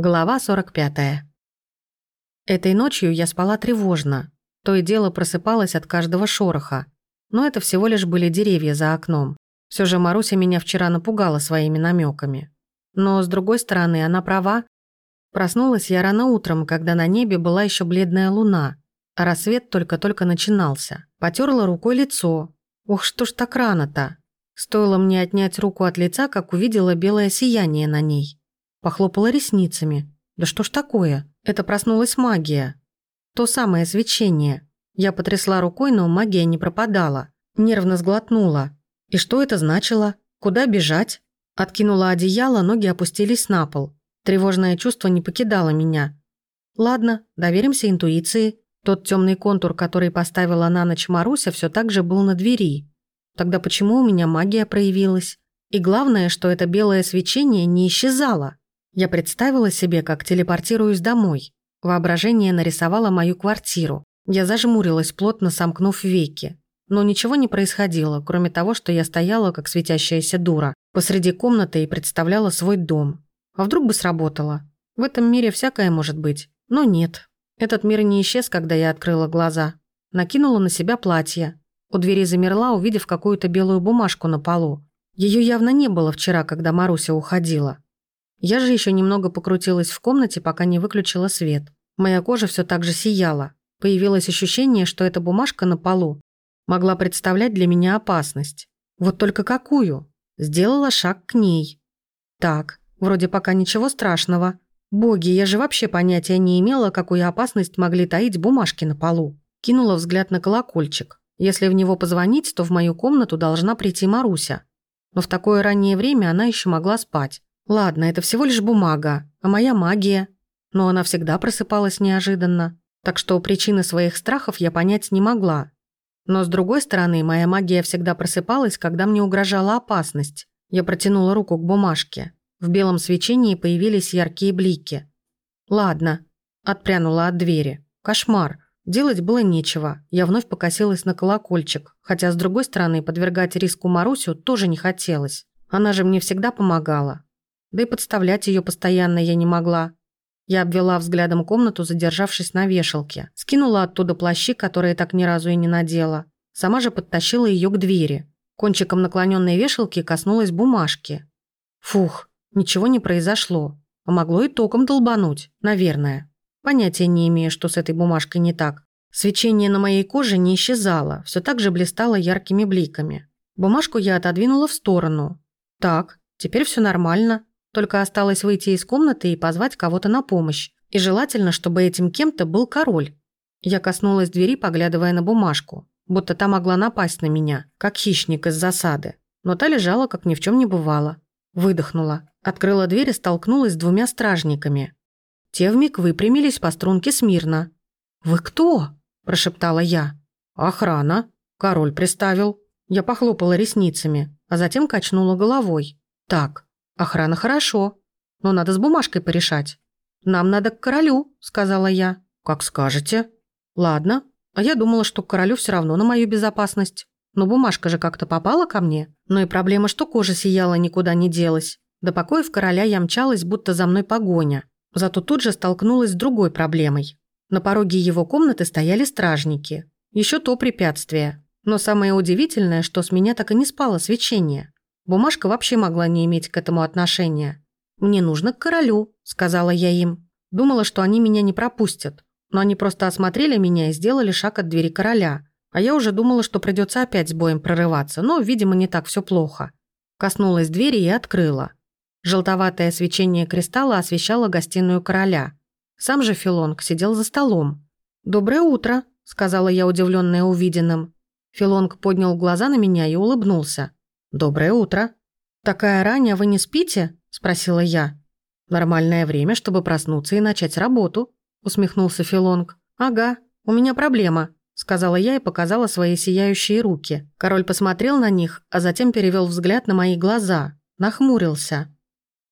Глава 45. Этой ночью я спала тревожно. То и дело просыпалась от каждого шороха. Но это всего лишь были деревья за окном. Все же Маруся меня вчера напугала своими намеками. Но, с другой стороны, она права. Проснулась я рано утром, когда на небе была еще бледная луна, а рассвет только-только начинался. Потерла рукой лицо. Ух, что ж так рано-то? Стоило мне отнять руку от лица, как увидела белое сияние на ней. Похлопала ресницами. Да что ж такое? Это проснулась магия. То самое свечение. Я потрясла рукой, но магия не пропадала. Нервно сглотнула. И что это значило? Куда бежать? Откинула одеяло, ноги опустились на пол. Тревожное чувство не покидало меня. Ладно, доверимся интуиции. Тот темный контур, который поставила на ночь Маруся, все так же был на двери. Тогда почему у меня магия проявилась? И главное, что это белое свечение не исчезало. Я представила себе, как телепортируюсь домой. Воображение нарисовало мою квартиру. Я зажмурилась, плотно сомкнув веки. Но ничего не происходило, кроме того, что я стояла, как светящаяся дура, посреди комнаты и представляла свой дом. А вдруг бы сработало? В этом мире всякое может быть. Но нет. Этот мир не исчез, когда я открыла глаза. Накинула на себя платье. У двери замерла, увидев какую-то белую бумажку на полу. Ее явно не было вчера, когда Маруся уходила. Я же еще немного покрутилась в комнате, пока не выключила свет. Моя кожа все так же сияла. Появилось ощущение, что эта бумажка на полу могла представлять для меня опасность. Вот только какую? Сделала шаг к ней. Так, вроде пока ничего страшного. Боги, я же вообще понятия не имела, какую опасность могли таить бумажки на полу. Кинула взгляд на колокольчик. Если в него позвонить, то в мою комнату должна прийти Маруся. Но в такое раннее время она еще могла спать. Ладно, это всего лишь бумага, а моя магия. Но она всегда просыпалась неожиданно. Так что причины своих страхов я понять не могла. Но с другой стороны, моя магия всегда просыпалась, когда мне угрожала опасность. Я протянула руку к бумажке. В белом свечении появились яркие блики. Ладно, отпрянула от двери. Кошмар. Делать было нечего. Я вновь покосилась на колокольчик, хотя с другой стороны подвергать риску Марусю тоже не хотелось. Она же мне всегда помогала. Да и подставлять ее постоянно я не могла. Я обвела взглядом комнату, задержавшись на вешалке. Скинула оттуда плащи, которые так ни разу и не надела. Сама же подтащила ее к двери. Кончиком наклоненной вешалки коснулась бумажки. Фух, ничего не произошло. А могло и током долбануть, наверное. Понятия не имею, что с этой бумажкой не так. Свечение на моей коже не исчезало, все так же блистало яркими бликами. Бумажку я отодвинула в сторону. Так, теперь все нормально. Только осталось выйти из комнаты и позвать кого-то на помощь. И желательно, чтобы этим кем-то был король. Я коснулась двери, поглядывая на бумажку. Будто та могла напасть на меня, как хищник из засады. Но та лежала, как ни в чем не бывало. Выдохнула. Открыла дверь и столкнулась с двумя стражниками. Те вмиг выпрямились по струнке смирно. «Вы кто?» – прошептала я. «Охрана», – король приставил. Я похлопала ресницами, а затем качнула головой. «Так, Охрана хорошо, но надо с бумажкой порешать. Нам надо к королю, сказала я. Как скажете. Ладно, а я думала, что к королю все равно на мою безопасность. Но бумажка же как-то попала ко мне. Но и проблема, что кожа сияла, никуда не делась. До покоев короля я мчалась, будто за мной погоня. Зато тут же столкнулась с другой проблемой. На пороге его комнаты стояли стражники. Еще то препятствие. Но самое удивительное, что с меня так и не спало свечение. Бумажка вообще могла не иметь к этому отношения. «Мне нужно к королю», — сказала я им. Думала, что они меня не пропустят. Но они просто осмотрели меня и сделали шаг от двери короля. А я уже думала, что придется опять с боем прорываться, но, видимо, не так все плохо. Коснулась двери и открыла. Желтоватое свечение кристалла освещало гостиную короля. Сам же Филонг сидел за столом. «Доброе утро», — сказала я, удивленная увиденным. Филонг поднял глаза на меня и улыбнулся. «Доброе утро». «Такая ранняя вы не спите?» – спросила я. «Нормальное время, чтобы проснуться и начать работу», – усмехнулся Филонг. «Ага, у меня проблема», – сказала я и показала свои сияющие руки. Король посмотрел на них, а затем перевел взгляд на мои глаза. Нахмурился.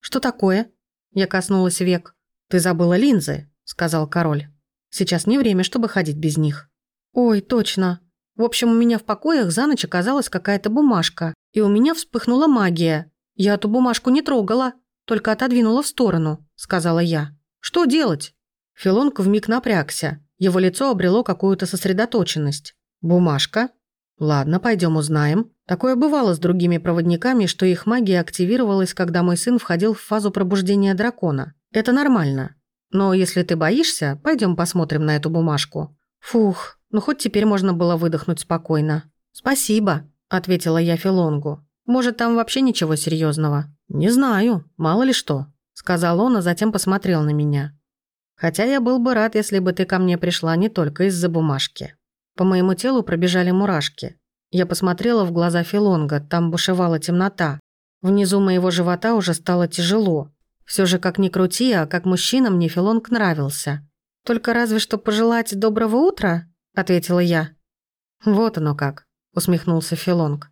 «Что такое?» Я коснулась век. «Ты забыла линзы», – сказал король. «Сейчас не время, чтобы ходить без них». «Ой, точно. В общем, у меня в покоях за ночь оказалась какая-то бумажка и у меня вспыхнула магия. Я эту бумажку не трогала, только отодвинула в сторону. сказала я. «Что делать?» Филонг вмиг напрягся. Его лицо обрело какую-то сосредоточенность. «Бумажка?» «Ладно, пойдем узнаем». Такое бывало с другими проводниками, что их магия активировалась, когда мой сын входил в фазу пробуждения дракона. Это нормально. Но если ты боишься, пойдем посмотрим на эту бумажку. Фух, ну хоть теперь можно было выдохнуть спокойно. Спасибо, ответила я Филонгу. Может, там вообще ничего серьезного? Не знаю, мало ли что, сказал он, а затем посмотрел на меня. Хотя я был бы рад, если бы ты ко мне пришла не только из-за бумажки. По моему телу пробежали мурашки. Я посмотрела в глаза Филонга, там бушевала темнота. Внизу моего живота уже стало тяжело. Все же, как ни крути, а как мужчина мне Филонг нравился. «Только разве что пожелать доброго утра?» – ответила я. «Вот оно как», – усмехнулся Филонг.